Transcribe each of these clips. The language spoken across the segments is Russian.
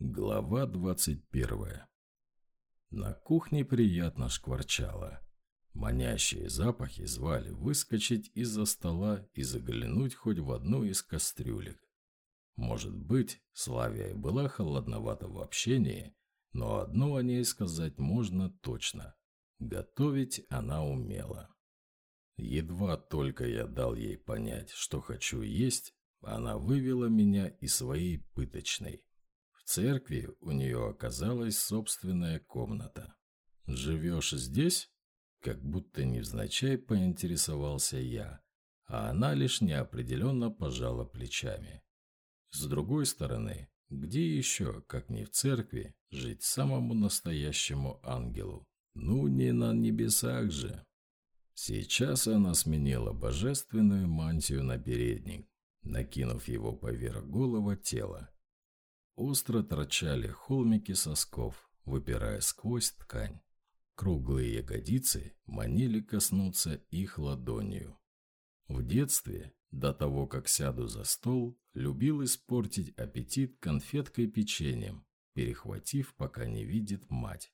Глава двадцать первая. На кухне приятно шкварчало. Манящие запахи звали выскочить из-за стола и заглянуть хоть в одну из кастрюлек. Может быть, Славия была холодновата в общении, но одно о ней сказать можно точно. Готовить она умела. Едва только я дал ей понять, что хочу есть, она вывела меня из своей пыточной. В церкви у нее оказалась собственная комната. «Живешь здесь?» Как будто невзначай поинтересовался я, а она лишь неопределенно пожала плечами. С другой стороны, где еще, как не в церкви, жить самому настоящему ангелу? Ну, не на небесах же. Сейчас она сменила божественную мантию на передник, накинув его поверх голого тела. Остро торчали холмики сосков, выпирая сквозь ткань. Круглые ягодицы манили коснуться их ладонью. В детстве, до того, как сяду за стол, любил испортить аппетит конфеткой печеньем, перехватив, пока не видит мать.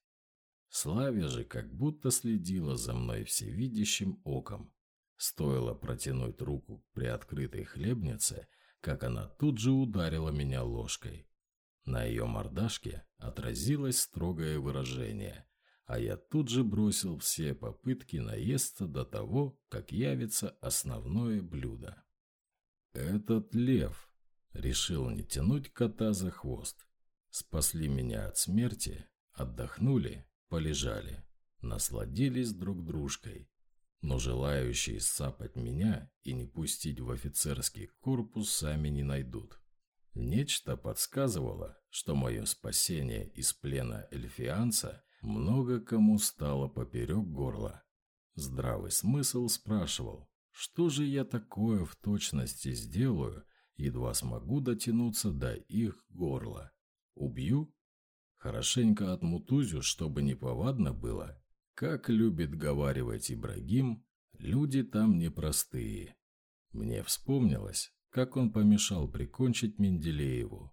Славя же как будто следила за мной всевидящим оком. Стоило протянуть руку к приоткрытой хлебнице, как она тут же ударила меня ложкой. На ее мордашке отразилось строгое выражение, а я тут же бросил все попытки наесться до того, как явится основное блюдо. Этот лев решил не тянуть кота за хвост. Спасли меня от смерти, отдохнули, полежали, насладились друг дружкой. Но желающие сцапать меня и не пустить в офицерский корпус сами не найдут. Нечто подсказывало, что мое спасение из плена эльфианца много кому стало поперек горла. Здравый смысл спрашивал, что же я такое в точности сделаю, едва смогу дотянуться до их горла. Убью? Хорошенько отмутузю, чтобы не повадно было. Как любит говаривать Ибрагим, люди там непростые. Мне вспомнилось, как он помешал прикончить Менделееву.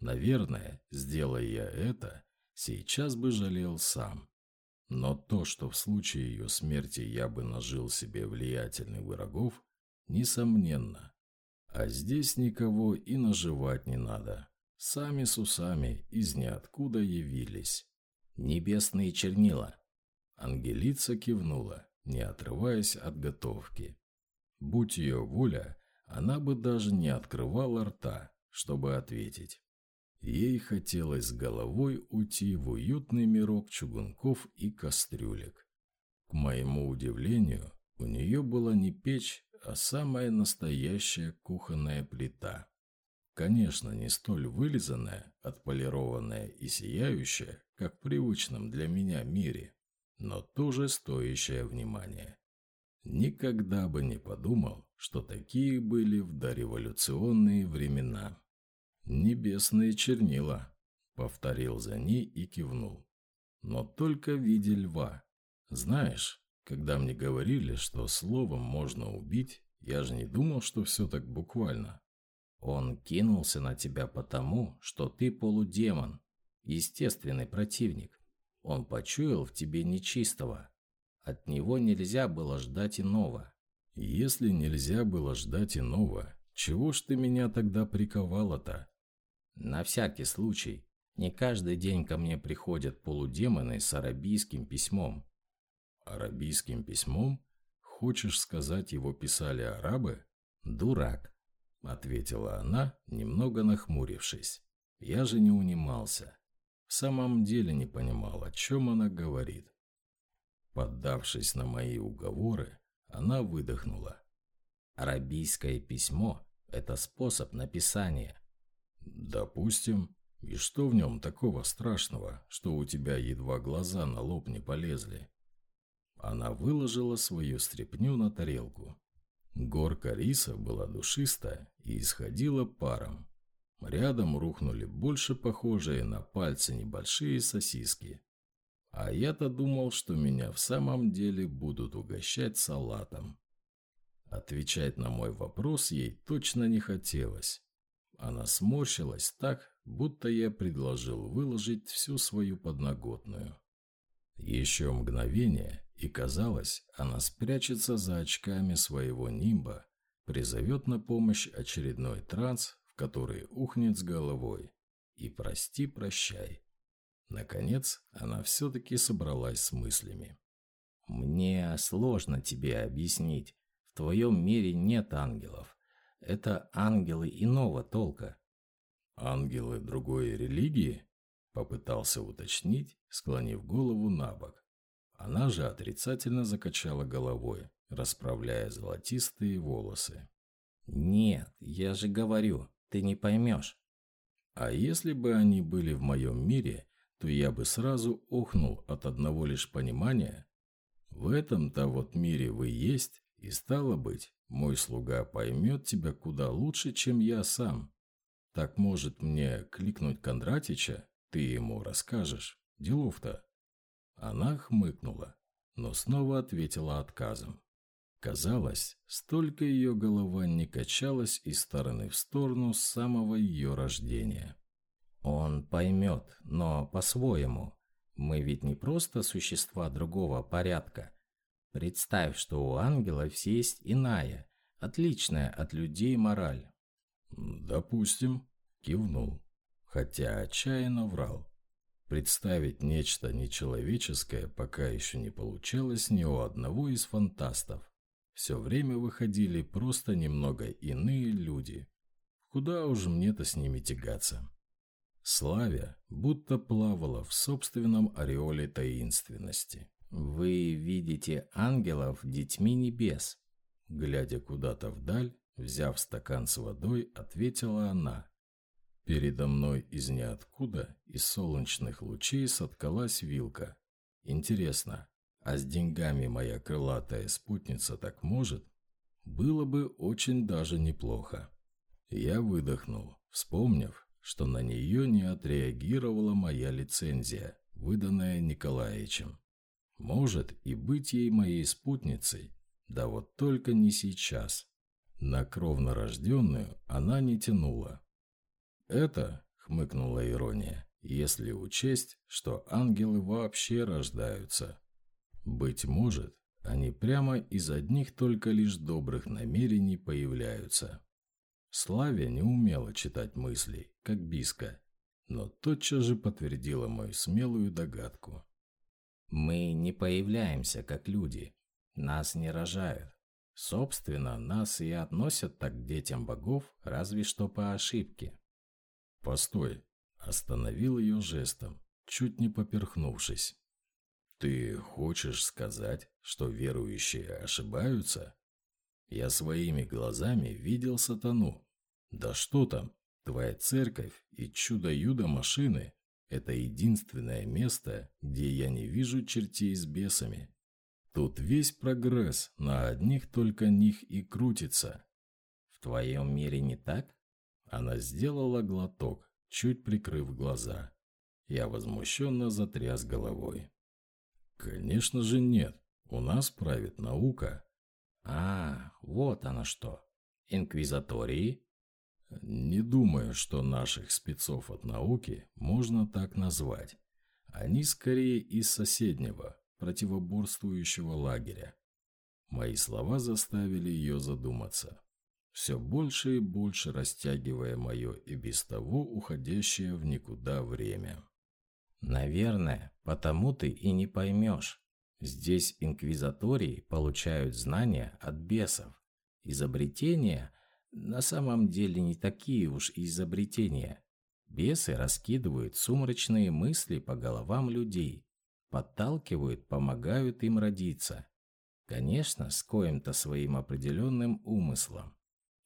Наверное, сделая я это, сейчас бы жалел сам. Но то, что в случае ее смерти я бы нажил себе влиятельных врагов, несомненно. А здесь никого и наживать не надо. Сами с усами из ниоткуда явились. Небесные чернила. Ангелица кивнула, не отрываясь от готовки. Будь ее воля, она бы даже не открывала рта, чтобы ответить. Ей хотелось головой уйти в уютный мирок чугунков и кастрюлек. К моему удивлению, у нее была не печь, а самая настоящая кухонная плита. Конечно, не столь вылизанная, отполированная и сияющая, как в привычном для меня мире, но тоже стоящая внимания. Никогда бы не подумал, что такие были в дореволюционные времена. «Небесные чернила», — повторил за ней и кивнул. «Но только в виде льва. Знаешь, когда мне говорили, что словом можно убить, я же не думал, что все так буквально. Он кинулся на тебя потому, что ты полудемон, естественный противник. Он почуял в тебе нечистого. От него нельзя было ждать иного. Если нельзя было ждать иного, чего ж ты меня тогда приковала-то? На всякий случай. Не каждый день ко мне приходят полудемоны с арабийским письмом. Арабийским письмом? Хочешь сказать, его писали арабы? Дурак, ответила она, немного нахмурившись. Я же не унимался. В самом деле не понимал, о чем она говорит. Поддавшись на мои уговоры, она выдохнула. Арабийское письмо – это способ написания. «Допустим. И что в нем такого страшного, что у тебя едва глаза на лоб не полезли?» Она выложила свою стряпню на тарелку. Горка риса была душистая и исходила паром. Рядом рухнули больше похожие на пальцы небольшие сосиски. А я-то думал, что меня в самом деле будут угощать салатом. Отвечать на мой вопрос ей точно не хотелось. Она сморщилась так, будто я предложил выложить всю свою подноготную. Еще мгновение, и казалось, она спрячется за очками своего нимба, призовет на помощь очередной транс, в который ухнет с головой. И прости-прощай. Наконец, она все-таки собралась с мыслями. «Мне сложно тебе объяснить. В твоем мире нет ангелов. Это ангелы иного толка». «Ангелы другой религии?» Попытался уточнить, склонив голову на бок. Она же отрицательно закачала головой, расправляя золотистые волосы. «Нет, я же говорю, ты не поймешь». А если бы они были в моем мире, то я бы сразу охнул от одного лишь понимания. В этом-то вот мире вы есть, и стало быть, мой слуга поймет тебя куда лучше, чем я сам. Так может мне кликнуть Кондратича, ты ему расскажешь. Делов-то. Она хмыкнула, но снова ответила отказом. Казалось, столько ее голова не качалась из стороны в сторону с самого ее рождения. Он поймет, но по-своему. Мы ведь не просто существа другого порядка. Представь, что у ангелов есть иная, отличная от людей мораль. «Допустим», – кивнул, хотя отчаянно врал. Представить нечто нечеловеческое пока еще не получалось ни у одного из фантастов. Все время выходили просто немного иные люди. Куда уж мне-то с ними тягаться? Славя будто плавала в собственном ореоле таинственности. «Вы видите ангелов детьми небес», глядя куда-то вдаль, взяв стакан с водой, ответила она. Передо мной из ниоткуда, из солнечных лучей соткалась вилка. Интересно, а с деньгами моя крылатая спутница так может? Было бы очень даже неплохо. Я выдохнул, вспомнив, что на нее не отреагировала моя лицензия, выданная Николаевичем. Может и быть ей моей спутницей, да вот только не сейчас. На кровно рожденную она не тянула. Это, хмыкнула ирония, если учесть, что ангелы вообще рождаются. Быть может, они прямо из одних только лишь добрых намерений появляются. Славя не умела читать мыслей, как Биска, но тотчас же подтвердила мою смелую догадку. «Мы не появляемся, как люди. Нас не рожают. Собственно, нас и относят так к детям богов, разве что по ошибке». «Постой!» – остановил ее жестом, чуть не поперхнувшись. «Ты хочешь сказать, что верующие ошибаются?» Я своими глазами видел сатану. Да что там, твоя церковь и чудо-юдо машины – это единственное место, где я не вижу чертей с бесами. Тут весь прогресс на одних только них и крутится. В твоем мире не так? Она сделала глоток, чуть прикрыв глаза. Я возмущенно затряс головой. Конечно же нет. У нас правит наука. А, вот оно что. Инквизатории? Не думаю, что наших спецов от науки можно так назвать. Они скорее из соседнего, противоборствующего лагеря. Мои слова заставили ее задуматься, все больше и больше растягивая мое и без того уходящее в никуда время. «Наверное, потому ты и не поймешь. Здесь инквизатории получают знания от бесов. Изобретения на самом деле не такие уж изобретения. Бесы раскидывают сумрачные мысли по головам людей, подталкивают, помогают им родиться. Конечно, с коим-то своим определенным умыслом.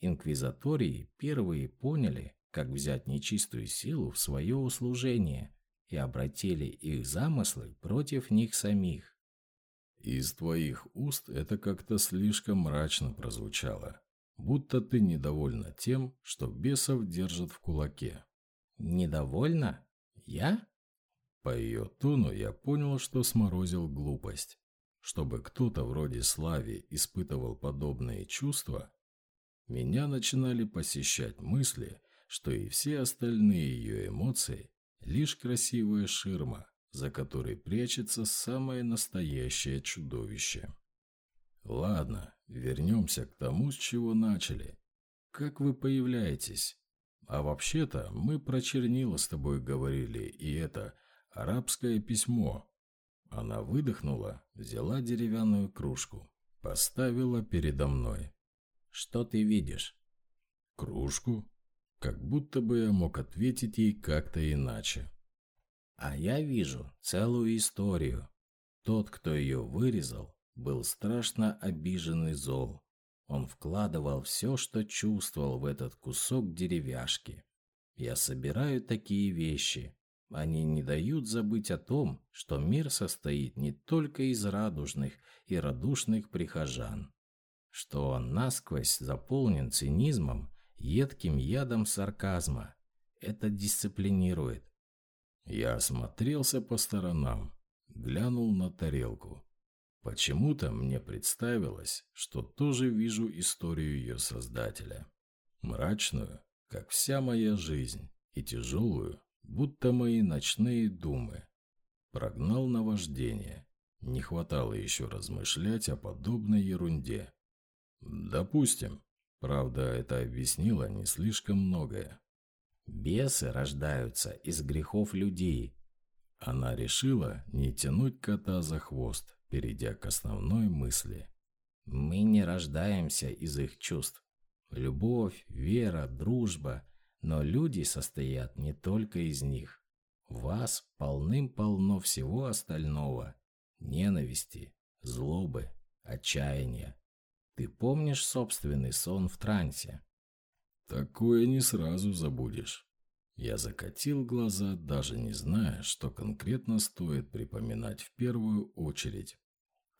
Инквизатории первые поняли, как взять нечистую силу в свое услужение и обратили их замыслы против них самих. Из твоих уст это как-то слишком мрачно прозвучало. Будто ты недовольна тем, что бесов держат в кулаке. Недовольна? Я? По ее тону я понял, что сморозил глупость. Чтобы кто-то вроде Слави испытывал подобные чувства, меня начинали посещать мысли, что и все остальные ее эмоции – лишь красивая ширма, за которой прячется самое настоящее чудовище. Ладно, вернемся к тому, с чего начали. Как вы появляетесь? А вообще-то мы про чернила с тобой говорили, и это арабское письмо. Она выдохнула, взяла деревянную кружку, поставила передо мной. Что ты видишь? Кружку? Как будто бы я мог ответить ей как-то иначе. А я вижу целую историю. Тот, кто ее вырезал, был страшно обижен и зол. Он вкладывал все, что чувствовал в этот кусок деревяшки. Я собираю такие вещи. Они не дают забыть о том, что мир состоит не только из радужных и радушных прихожан, что он насквозь заполнен цинизмом, едким ядом сарказма. Это дисциплинирует. Я осмотрелся по сторонам, глянул на тарелку. Почему-то мне представилось, что тоже вижу историю ее создателя. Мрачную, как вся моя жизнь, и тяжелую, будто мои ночные думы. Прогнал наваждение. Не хватало еще размышлять о подобной ерунде. Допустим. Правда, это объяснило не слишком многое. Бесы рождаются из грехов людей. Она решила не тянуть кота за хвост, перейдя к основной мысли. Мы не рождаемся из их чувств. Любовь, вера, дружба, но люди состоят не только из них. Вас полным-полно всего остального. Ненависти, злобы, отчаяния. Ты помнишь собственный сон в трансе? Такое не сразу забудешь. Я закатил глаза, даже не зная, что конкретно стоит припоминать в первую очередь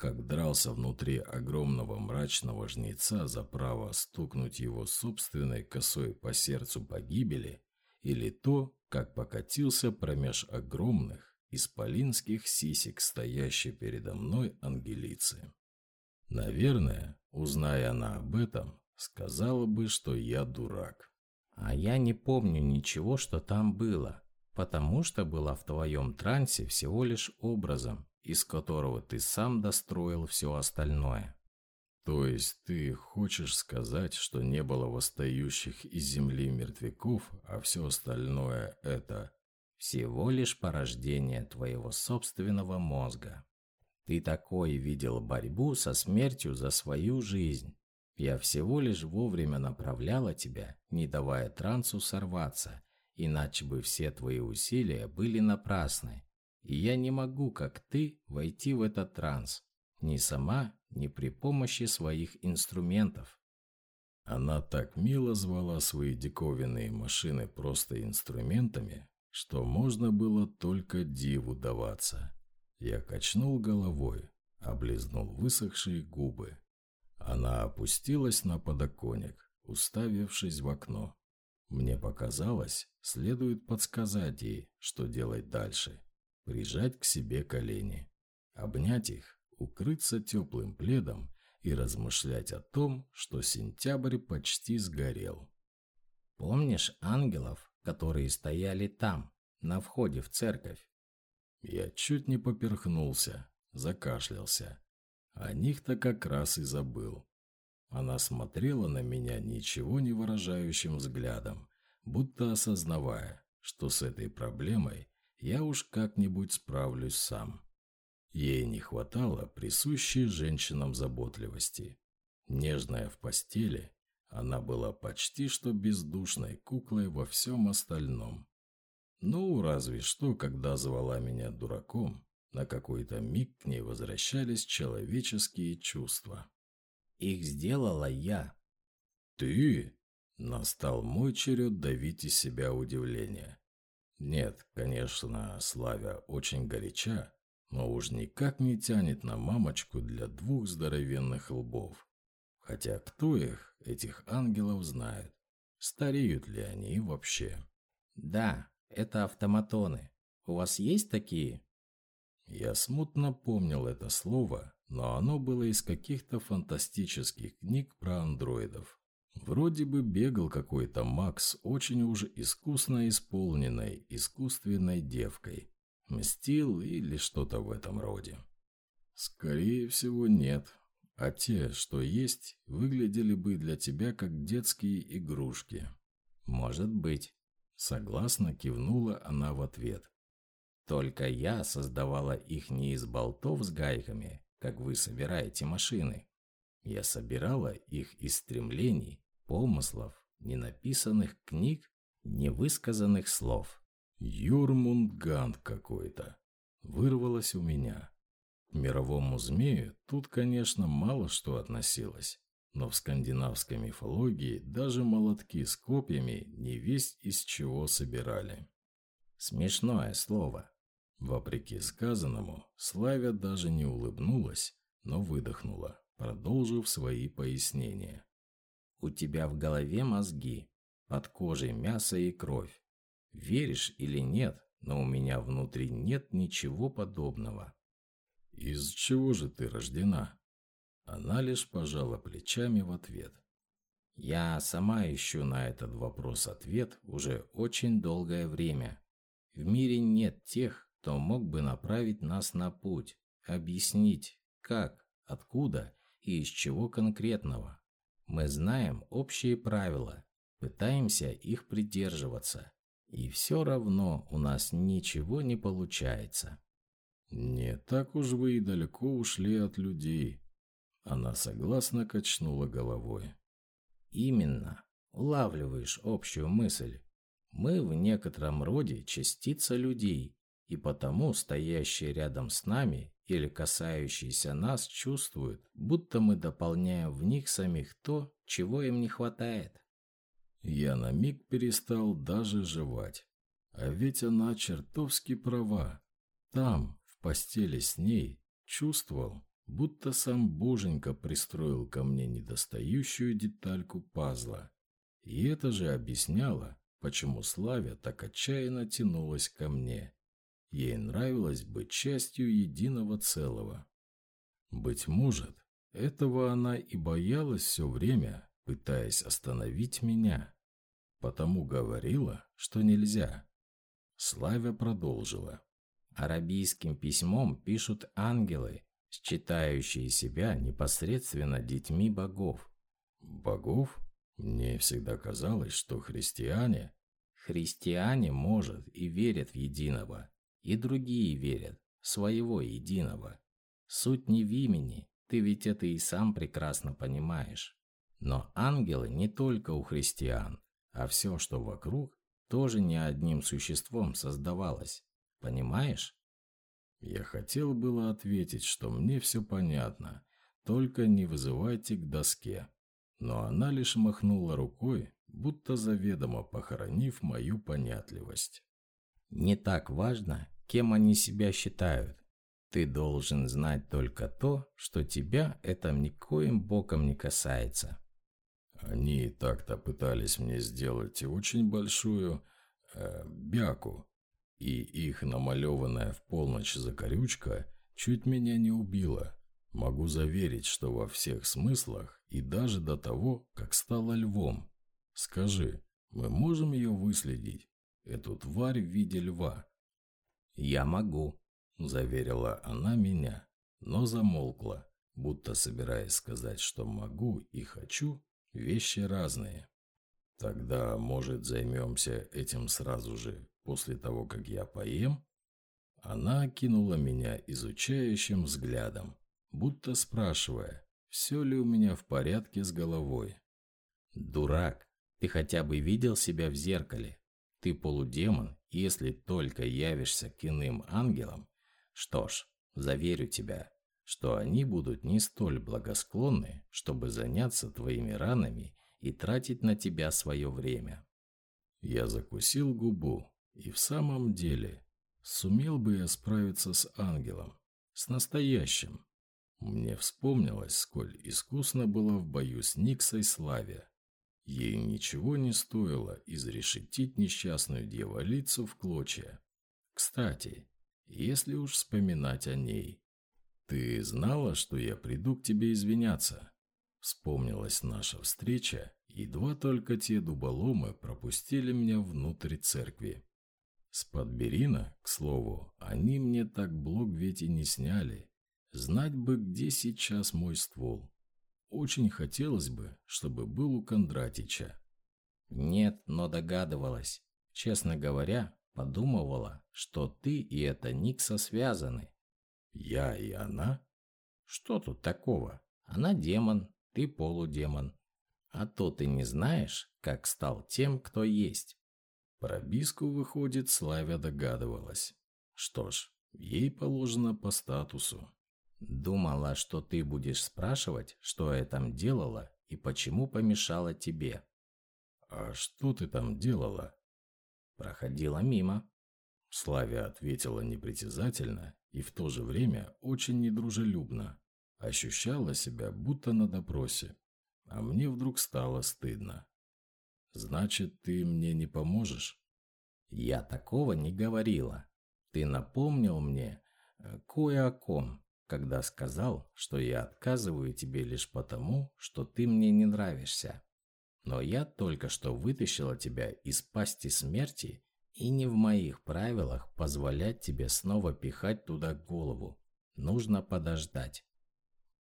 как дрался внутри огромного мрачного жнеца за право стукнуть его собственной косой по сердцу погибели, или то, как покатился промеж огромных исполинских сисек, стоящей передо мной ангелицы. Наверное, узная она об этом, сказала бы, что я дурак. А я не помню ничего, что там было, потому что была в твоем трансе всего лишь образом, из которого ты сам достроил все остальное. То есть ты хочешь сказать, что не было восстающих из земли мертвяков, а все остальное это... Всего лишь порождение твоего собственного мозга. Ты такой видел борьбу со смертью за свою жизнь. Я всего лишь вовремя направляла тебя, не давая трансу сорваться, иначе бы все твои усилия были напрасны. И я не могу, как ты, войти в этот транс. Ни сама, ни при помощи своих инструментов. Она так мило звала свои диковинные машины просто инструментами, что можно было только диву даваться. Я качнул головой, облизнул высохшие губы. Она опустилась на подоконник, уставившись в окно. Мне показалось, следует подсказать ей, что делать дальше прижать к себе колени, обнять их, укрыться теплым пледом и размышлять о том, что сентябрь почти сгорел. «Помнишь ангелов, которые стояли там, на входе в церковь?» Я чуть не поперхнулся, закашлялся. О них-то как раз и забыл. Она смотрела на меня ничего не выражающим взглядом, будто осознавая, что с этой проблемой я уж как-нибудь справлюсь сам. Ей не хватало присущей женщинам заботливости. Нежная в постели, она была почти что бездушной куклой во всем остальном. Ну, разве что, когда звала меня дураком, на какой-то миг к ней возвращались человеческие чувства. Их сделала я. Ты? Настал мой черед давить из себя удивление. Нет, конечно, Славя очень горяча, но уж никак не тянет на мамочку для двух здоровенных лбов. Хотя кто их, этих ангелов, знает? Стареют ли они вообще? Да, это автоматоны. У вас есть такие? Я смутно помнил это слово, но оно было из каких-то фантастических книг про андроидов. Вроде бы бегал какой-то Макс очень уже искусно исполненной искусственной девкой. Мстил или что-то в этом роде. Скорее всего, нет. А те, что есть, выглядели бы для тебя как детские игрушки. Может быть. Согласно кивнула она в ответ. Только я создавала их не из болтов с гайками, как вы собираете машины. Я собирала их из стремлений, помыслов, ненаписанных книг, невысказанных слов. Юрмундгант какой-то. Вырвалось у меня. К мировому змею тут, конечно, мало что относилось. Но в скандинавской мифологии даже молотки с копьями не весть из чего собирали. Смешное слово. Вопреки сказанному, Славя даже не улыбнулась, но выдохнула, продолжив свои пояснения. «У тебя в голове мозги, под кожей мясо и кровь. Веришь или нет, но у меня внутри нет ничего подобного». «Из чего же ты рождена?» Она лишь пожала плечами в ответ. «Я сама ищу на этот вопрос ответ уже очень долгое время. В мире нет тех, кто мог бы направить нас на путь, объяснить, как, откуда и из чего конкретного. Мы знаем общие правила, пытаемся их придерживаться, и все равно у нас ничего не получается. «Не так уж вы и далеко ушли от людей», она согласно качнула головой. «Именно. Улавливаешь общую мысль. Мы в некотором роде частица людей, и потому стоящие рядом с нами или касающиеся нас чувствуют, будто мы дополняем в них самих то, чего им не хватает. Я на миг перестал даже жевать. А ведь она чертовски права. Там, в постели с ней, чувствовал, будто сам Боженька пристроил ко мне недостающую детальку пазла. И это же объясняло, почему Славя так отчаянно тянулась ко мне. Ей нравилось быть частью единого целого. Быть может, этого она и боялась все время, пытаясь остановить меня. Потому говорила, что нельзя. Славя продолжила. Арабийским письмом пишут ангелы, считающие себя непосредственно детьми богов. Богов? Мне всегда казалось, что христиане... Христиане, может, и верят в единого, и другие верят, своего единого. Суть не в имени, ты ведь это и сам прекрасно понимаешь. Но ангелы не только у христиан, а все, что вокруг, тоже не одним существом создавалось. Понимаешь? Я хотел было ответить, что мне все понятно, только не вызывайте к доске. Но она лишь махнула рукой, будто заведомо похоронив мою понятливость. Не так важно, кем они себя считают. Ты должен знать только то, что тебя это никоим боком не касается. Они так-то пытались мне сделать очень большую э, бяку, и их намалеванная в полночь закорючка чуть меня не убила. Могу заверить, что во всех смыслах и даже до того, как стала львом. Скажи, мы можем ее выследить? Эту тварь в виде льва. «Я могу», – заверила она меня, но замолкла, будто собираясь сказать, что могу и хочу, вещи разные. «Тогда, может, займемся этим сразу же, после того, как я поем?» Она кинула меня изучающим взглядом, будто спрашивая, все ли у меня в порядке с головой. «Дурак, ты хотя бы видел себя в зеркале? Ты полудемон, если только явишься к иным ангелам. Что ж, заверю тебя, что они будут не столь благосклонны, чтобы заняться твоими ранами и тратить на тебя свое время». Я закусил губу, и в самом деле, сумел бы я справиться с ангелом, с настоящим. Мне вспомнилось, сколь искусно было в бою с Никсой Славе. Ей ничего не стоило изрешетить несчастную дьяволицу в клочья. Кстати, если уж вспоминать о ней, ты знала, что я приду к тебе извиняться? Вспомнилась наша встреча, едва только те дуболомы пропустили меня внутрь церкви. С подберина, к слову, они мне так блок ведь и не сняли. Знать бы, где сейчас мой ствол. Очень хотелось бы, чтобы был у Кондратича. Нет, но догадывалась. Честно говоря, подумывала, что ты и эта Никса связаны. Я и она? Что тут такого? Она демон, ты полудемон. А то ты не знаешь, как стал тем, кто есть. Про Биску, выходит, Славя догадывалась. Что ж, ей положено по статусу. Думала, что ты будешь спрашивать, что я там делала и почему помешала тебе. А что ты там делала? Проходила мимо. Славя ответила непритязательно и в то же время очень недружелюбно. Ощущала себя будто на допросе. А мне вдруг стало стыдно. Значит, ты мне не поможешь? Я такого не говорила. Ты напомнил мне э, кое о ком, когда сказал, что я отказываю тебе лишь потому, что ты мне не нравишься. Но я только что вытащила тебя из пасти смерти, и не в моих правилах позволять тебе снова пихать туда голову. Нужно подождать.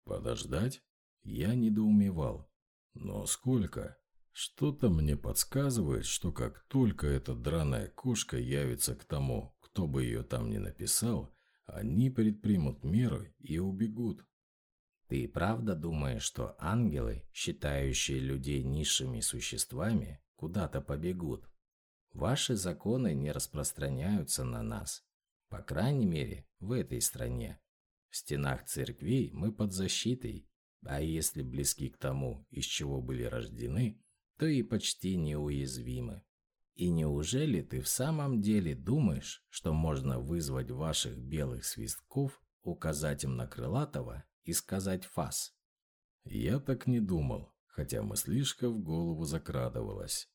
Подождать? Я недоумевал. Но сколько? Что-то мне подсказывает, что как только эта драная кошка явится к тому, кто бы ее там ни написал, они предпримут меры и убегут. Ты правда думаешь, что ангелы, считающие людей низшими существами, куда-то побегут? Ваши законы не распространяются на нас. По крайней мере, в этой стране. В стенах церквей мы под защитой, а если близки к тому, из чего были рождены, то и почти неуязвимы. И неужели ты в самом деле думаешь, что можно вызвать ваших белых свистков, указать им на крылатого и сказать фас? Я так не думал, хотя мыслишка в голову закрадывалась.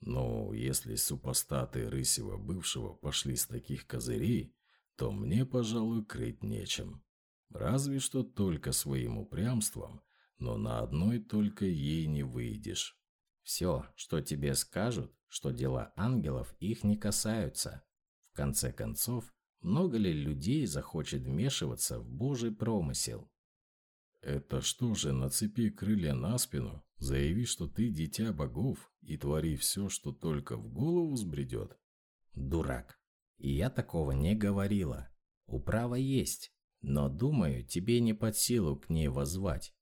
Но если супостаты Рысева бывшего пошли с таких козырей, то мне, пожалуй, крыть нечем. Разве что только своим упрямством, но на одной только ей не выйдешь. Все, что тебе скажут, что дела ангелов их не касаются. В конце концов, много ли людей захочет вмешиваться в Божий промысел? Это что же, нацепи крылья на спину, заяви, что ты дитя богов и твори все, что только в голову взбредет? Дурак. И я такого не говорила. Управа есть, но, думаю, тебе не под силу к ней возвать.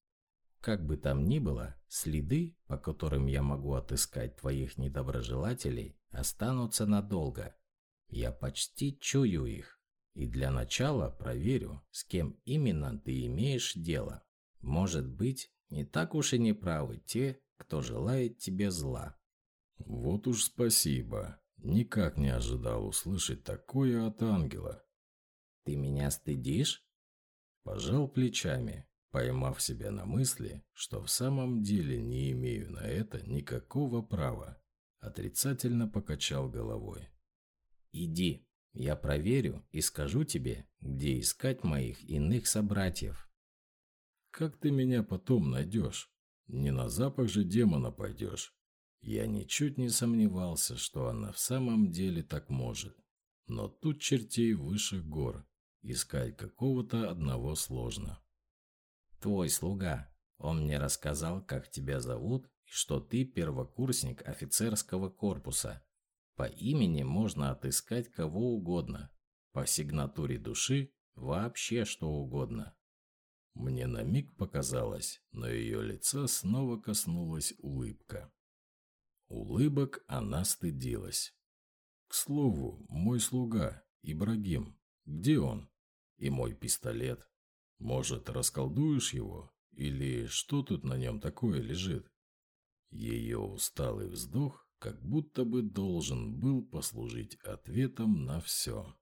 Как бы там ни было, следы, по которым я могу отыскать твоих недоброжелателей, останутся надолго. Я почти чую их. И для начала проверю, с кем именно ты имеешь дело. Может быть, не так уж и не правы те, кто желает тебе зла. Вот уж спасибо. Никак не ожидал услышать такое от ангела. Ты меня стыдишь? Пожал плечами поймав себя на мысли, что в самом деле не имею на это никакого права, отрицательно покачал головой. «Иди, я проверю и скажу тебе, где искать моих иных собратьев». «Как ты меня потом найдешь? Не на запах же демона пойдешь». Я ничуть не сомневался, что она в самом деле так может. Но тут чертей выше гор. Искать какого-то одного сложно твой слуга. Он мне рассказал, как тебя зовут и что ты первокурсник офицерского корпуса. По имени можно отыскать кого угодно. По сигнатуре души вообще что угодно. Мне на миг показалось, но ее лица снова коснулась улыбка. Улыбок она стыдилась. К слову, мой слуга, Ибрагим, где он? И мой пистолет. Может, расколдуешь его? Или что тут на нем такое лежит? Ее усталый вздох как будто бы должен был послужить ответом на все.